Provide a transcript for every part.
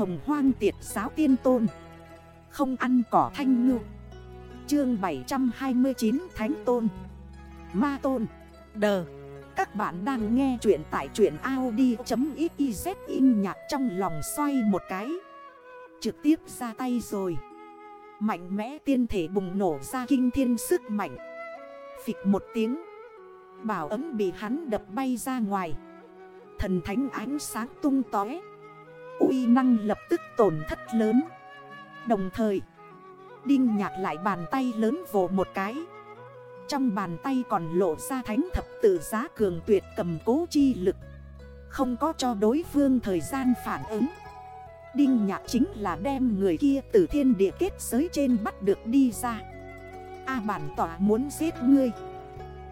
hồng hoang tiệt giáo tiên tôn. Không ăn cỏ thanh ngư. Chương 729 Thánh Tôn. Ma Tôn. Đờ. Các bạn đang nghe chuyện tại chuyện Audi.xyz in nhạc trong lòng xoay một cái. Trực tiếp ra tay rồi. Mạnh mẽ tiên thể bùng nổ ra kinh thiên sức mạnh. Phịch một tiếng. Bảo ấm bị hắn đập bay ra ngoài. Thần thánh ánh sáng tung tói uy năng lập tức tổn thất lớn. Đồng thời, Đinh nhạc lại bàn tay lớn vồ một cái. Trong bàn tay còn lộ ra thánh thập tự giá cường tuyệt cầm cố chi lực. Không có cho đối phương thời gian phản ứng. Đinh nhạc chính là đem người kia từ thiên địa kết giới trên bắt được đi ra. A bản tỏa muốn giết ngươi.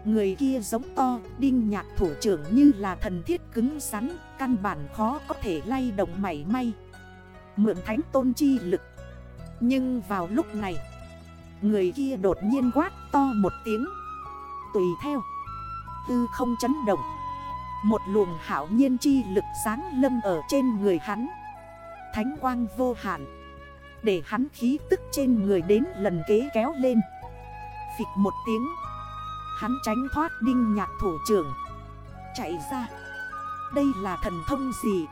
Người kia giống to, đinh nhạc thủ trưởng như là thần thiết cứng rắn, căn bản khó có thể lay động mảy may. Mượn thánh tôn chi lực. Nhưng vào lúc này, người kia đột nhiên quát to một tiếng. Tùy theo, tư không chấn động. Một luồng hảo nhiên chi lực sáng lâm ở trên người hắn. Thánh quang vô hạn. Để hắn khí tức trên người đến lần kế kéo lên. Phịch một tiếng. Hắn tránh thoát đinh nhạc thủ trưởng. Chạy ra. Đây là thần thông gì?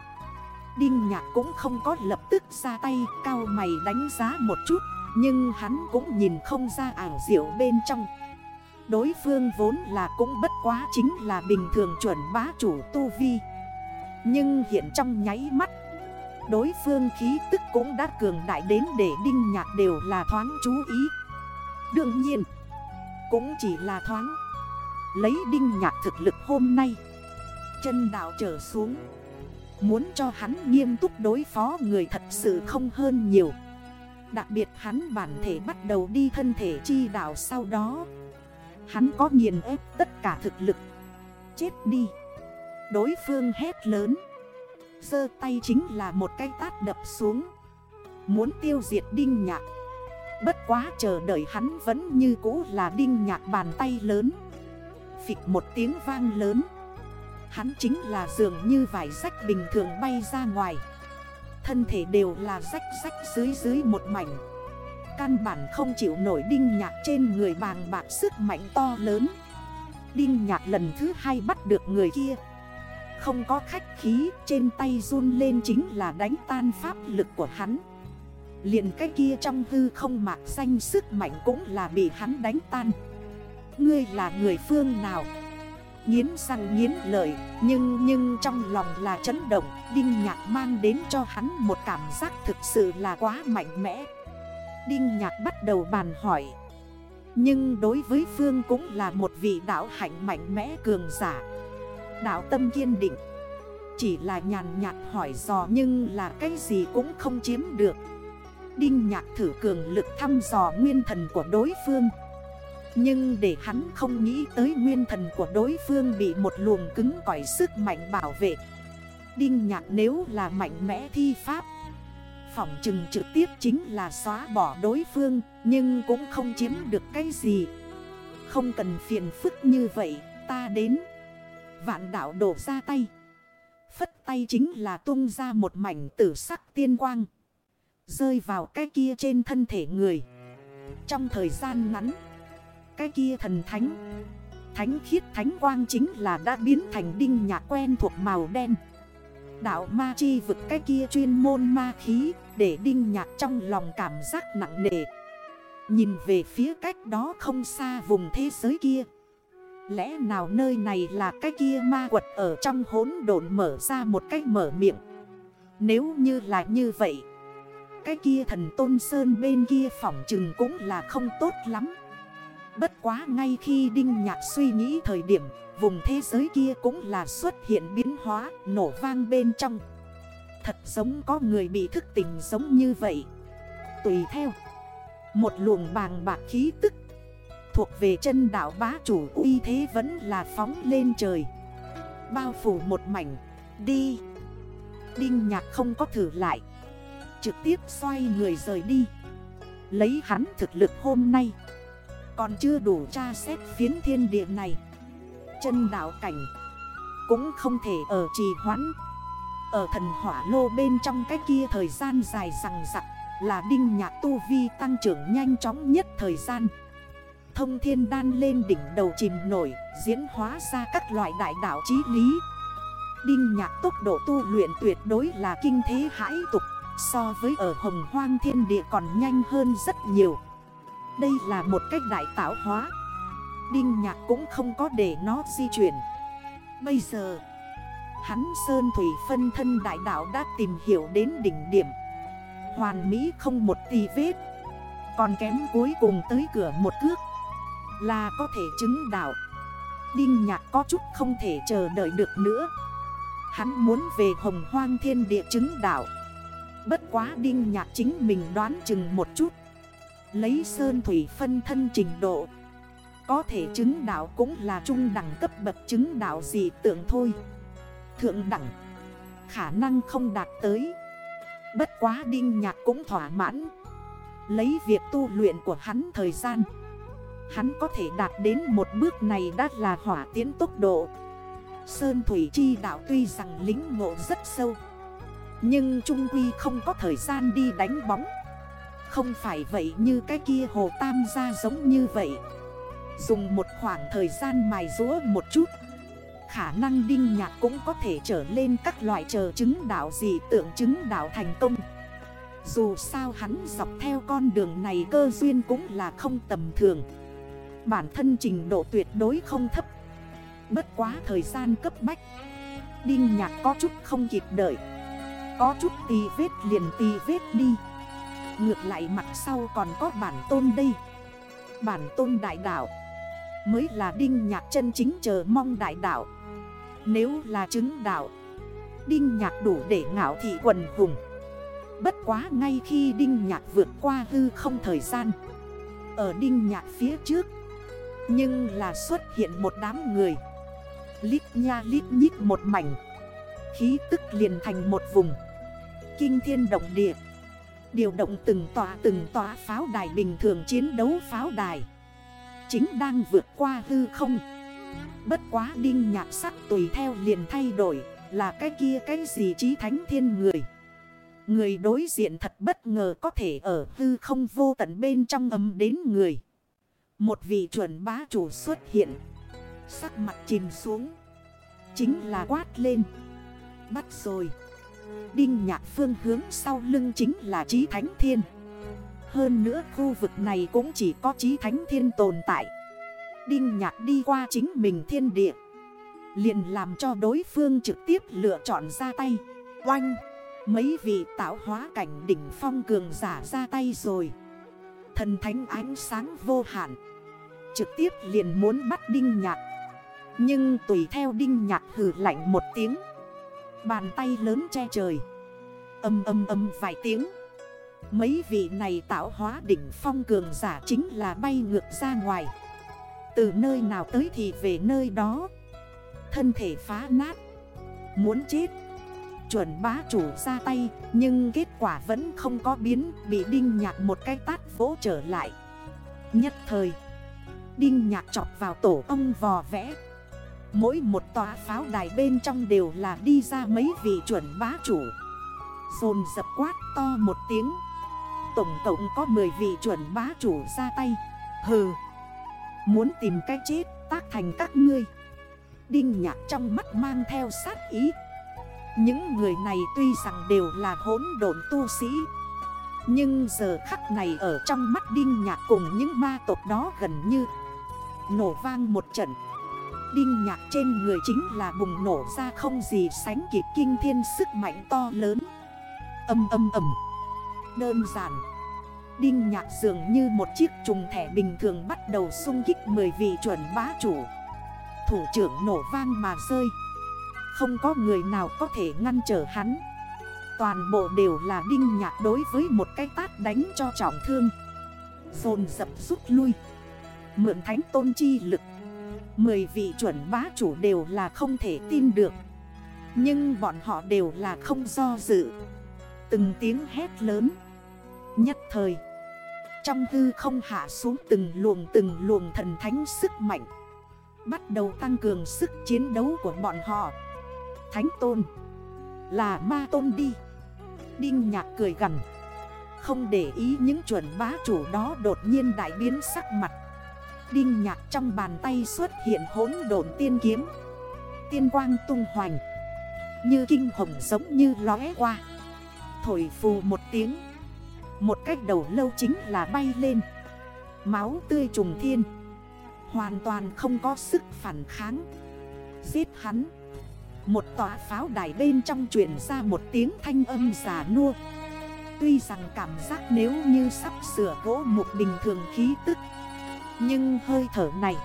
Đinh nhạc cũng không có lập tức ra tay, Cao mày đánh giá một chút. Nhưng hắn cũng nhìn không ra ảo diệu bên trong. Đối phương vốn là cũng bất quá chính là bình thường chuẩn bá chủ tu vi. Nhưng hiện trong nháy mắt, Đối phương khí tức cũng đã cường đại đến để đinh nhạc đều là thoáng chú ý. Đương nhiên cũng chỉ là thoáng. Lấy đinh nhạc thực lực hôm nay. Chân đảo trở xuống. Muốn cho hắn nghiêm túc đối phó người thật sự không hơn nhiều. Đặc biệt hắn bản thể bắt đầu đi thân thể chi đảo sau đó. Hắn có nghiền ép tất cả thực lực. Chết đi. Đối phương hét lớn. Sơ tay chính là một cái tát đập xuống. Muốn tiêu diệt đinh nhạc. Bất quá chờ đợi hắn vẫn như cũ là đinh nhạc bàn tay lớn. Phịch một tiếng vang lớn. Hắn chính là dường như vải rách bình thường bay ra ngoài. Thân thể đều là rách rách dưới dưới một mảnh. Căn bản không chịu nổi đinh nhạc trên người bàng bạc sức mạnh to lớn. Đinh nhạc lần thứ hai bắt được người kia. Không có khách khí, trên tay run lên chính là đánh tan pháp lực của hắn liền cái kia trong hư không mạc xanh sức mạnh cũng là bị hắn đánh tan. Ngươi là người phương nào? Nhiến răng nhiến lợi, Nhưng nhưng trong lòng là chấn động, Đinh nhạc mang đến cho hắn một cảm giác thực sự là quá mạnh mẽ. Đinh nhạc bắt đầu bàn hỏi. Nhưng đối với Phương cũng là một vị đạo hạnh mạnh mẽ cường giả. Đạo tâm kiên định. Chỉ là nhàn nhạt hỏi dò nhưng là cái gì cũng không chiếm được. Đinh nhạc thử cường lực thăm dò nguyên thần của đối phương. Nhưng để hắn không nghĩ tới nguyên thần của đối phương bị một luồng cứng cỏi sức mạnh bảo vệ. Đinh nhạc nếu là mạnh mẽ thi pháp, Phỏng chừng trực tiếp chính là xóa bỏ đối phương, Nhưng cũng không chiếm được cái gì. Không cần phiền phức như vậy, ta đến. Vạn đảo đổ ra tay. Phất tay chính là tung ra một mảnh tử sắc tiên quang. Rơi vào cái kia trên thân thể người. Trong thời gian ngắn, cái kia thần thánh Thánh khiết, thánh quang chính là đã biến thành đinh nhạc quen thuộc màu đen. Đạo ma chi vực cái kia chuyên môn ma khí Để đinh nhạc trong lòng cảm giác nặng nề. Nhìn về phía cách đó không xa vùng thế giới kia. Lẽ nào nơi này là cái kia ma quật ở trong hốn độn mở ra một cách mở miệng? Nếu như là như vậy cái kia thần tôn sơn bên kia phỏng chừng cũng là không tốt lắm. Bất quá ngay khi Đinh Nhạc suy nghĩ thời điểm, Vùng thế giới kia cũng là xuất hiện biến hóa, Nổ vang bên trong. Thật giống có người bị thức tỉnh giống như vậy. Tùy theo, Một luồng bàng bạc khí tức Thuộc về chân đảo bá chủ uy thế vẫn là phóng lên trời. Bao phủ một mảnh, Đi. Đinh nhạc không có thử lại. Trực tiếp xoay người rời đi. Lấy hắn thực lực hôm nay. Còn chưa đủ tra xét phiến thiên địa này. Chân đảo cảnh. Cũng không thể ở trì hoãn. Ở thần hỏa lô bên trong cái kia thời gian dài rằng rặng Là đinh nhạc tu vi tăng trưởng nhanh chóng nhất thời gian. Thông thiên đan lên đỉnh đầu chìm nổi, Diễn hóa ra các loại đại đảo chí lý. Đinh nhạc tốc độ tu luyện tuyệt đối là kinh thế hãi tục. So với ở hồng hoang thiên địa còn nhanh hơn rất nhiều. Đây là một cách đại tạo hóa. Đinh nhạc cũng không có để nó di chuyển. Bây giờ, Hắn Sơn Thủy phân thân đại đảo đã tìm hiểu đến đỉnh điểm. Hoàn Mỹ không một tì vết. Còn kém cuối cùng tới cửa một cước Là có thể chứng đạo. Đinh nhạc có chút không thể chờ đợi được nữa. Hắn muốn về hồng hoang thiên địa chứng đạo. Bất quá đinh nhạc chính mình đoán chừng một chút. Lấy sơn thủy phân thân trình độ. Có thể chứng đảo cũng là trung đẳng cấp bậc chứng đảo gì tưởng thôi. Thượng đẳng. Khả năng không đạt tới. Bất quá đinh nhạc cũng thỏa mãn. Lấy việc tu luyện của hắn thời gian. Hắn có thể đạt đến một bước này đã là hỏa tiến tốc độ. Sơn Thủy Chi đạo tuy rằng lính ngộ rất sâu. Nhưng Trung Quy không có thời gian đi đánh bóng. Không phải vậy như cái kia hồ tam gia giống như vậy. Dùng một khoảng thời gian mài rúa một chút. Khả năng đinh nhạc cũng có thể trở lên các loại chờ chứng đạo gì tượng chứng đạo thành công. Dù sao hắn dọc theo con đường này cơ duyên cũng là không tầm thường. Bản thân trình độ tuyệt đối không thấp. Bất quá thời gian cấp bách. Đinh nhạc có chút không kịp đợi. Có chút tì vết liền tì vết đi. Ngược lại mặt sau còn có bản tôn đây. Bản tôn đại đảo Mới là đinh nhạc chân chính chờ mong đại đảo Nếu là chứng đảo Đinh nhạc đủ để ngạo thị quần hùng. Bất quá ngay khi đinh nhạc vượt qua hư không thời gian, Ở đinh nhạc phía trước, Nhưng là xuất hiện một đám người. Lít nha lít nhít một mảnh. Khí tức liền thành một vùng. Kinh thiên động địa. Điều động từng tòa từng tòa pháo đài bình thường chiến đấu pháo đài. Chính đang vượt qua hư không. Bất quá đinh nhạc sắc tùy theo liền thay đổi, Là cái kia cái gì trí thánh thiên người. Người đối diện thật bất ngờ có thể ở hư không vô tận bên trong ấm đến người. Một vị chuẩn bá chủ xuất hiện. Sắc mặt chìm xuống. Chính là quát lên. Bắt rồi. Đinh nhạc phương hướng sau lưng chính là Trí Thánh Thiên. Hơn nữa khu vực này cũng chỉ có Trí Thánh Thiên tồn tại. Đinh nhạc đi qua chính mình thiên địa. Liền làm cho đối phương trực tiếp lựa chọn ra tay. Oanh! Mấy vị tạo hóa cảnh đỉnh phong cường giả ra tay rồi. Thần thánh ánh sáng vô hạn. Trực tiếp liền muốn bắt đinh nhạc. Nhưng tùy theo đinh nhạc hử lạnh một tiếng Bàn tay lớn che trời. Âm âm âm vài tiếng. Mấy vị này tạo hóa đỉnh phong cường giả chính là bay ngược ra ngoài. Từ nơi nào tới thì về nơi đó. Thân thể phá nát. Muốn chết. Chuẩn bá chủ ra tay, Nhưng kết quả vẫn không có biến, Bị đinh nhạc một cái tát vỗ trở lại. Nhất thời, Đinh nhạc chọc vào tổ ông vò vẽ. Mỗi một tòa pháo đài bên trong đều là đi ra mấy vị chuẩn bá chủ. Dồn dập quát to một tiếng. Tổng cộng có 10 vị chuẩn bá chủ ra tay. Hừ. Muốn tìm cách chết tác thành các ngươi. Đinh nhạc trong mắt mang theo sát ý. Những người này tuy rằng đều là hỗn độn tu sĩ. Nhưng giờ khắc này ở trong mắt đinh nhạc cùng những ma tộc đó gần như Nổ vang một trận. Đinh nhạc trên người chính là bùng nổ ra không gì sánh kịp kinh thiên sức mạnh to lớn. Âm âm âm. Đơn giản. Đinh nhạc dường như một chiếc trùng thẻ bình thường bắt đầu xung kích 10 vị chuẩn bá chủ. Thủ trưởng nổ vang mà rơi. Không có người nào có thể ngăn trở hắn. Toàn bộ đều là đinh nhạc đối với một cái tát đánh cho trọng thương. Dồn dập rút lui. Mượn thánh tôn chi lực. Mười vị chuẩn bá chủ đều là không thể tin được. Nhưng bọn họ đều là không do dự. Từng tiếng hét lớn. Nhất thời, Trong hư không hạ xuống từng luồng từng luồng thần thánh sức mạnh. Bắt đầu tăng cường sức chiến đấu của bọn họ. Thánh tôn, Là ma tôn đi. Đinh nhạc cười gần Không để ý những chuẩn bá chủ đó đột nhiên đại biến sắc mặt. Đinh nhạc trong bàn tay xuất hiện hỗn độn tiên kiếm. Tiên quang tung hoành, Như kinh hồng giống như lóe qua. Thổi phù một tiếng, Một cách đầu lâu chính là bay lên. Máu tươi trùng thiên, Hoàn toàn không có sức phản kháng. Giết hắn, Một tòa pháo đài bên trong truyền ra một tiếng thanh âm giả nua. Tuy rằng cảm giác nếu như sắp sửa gỗ một bình thường khí tức nhưng hơi thở này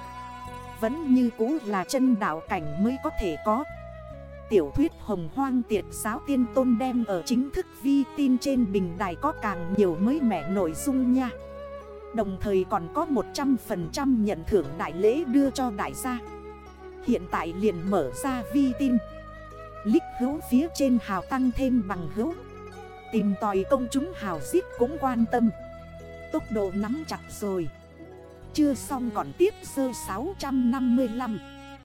Vẫn như cũ là chân đảo cảnh mới có thể có. Tiểu thuyết hồng hoang tiệt giáo tiên tôn đem ở chính thức vi tin trên bình đài có càng nhiều mới mẻ nội dung nha. Đồng thời còn có 100% nhận thưởng đại lễ đưa cho đại gia. Hiện tại liền mở ra vi tin. Lích hữu phía trên hào tăng thêm bằng hữu. Tìm tòi công chúng hào giết cũng quan tâm. Tốc độ nắm chặt rồi. Chưa xong còn tiếp sơ 655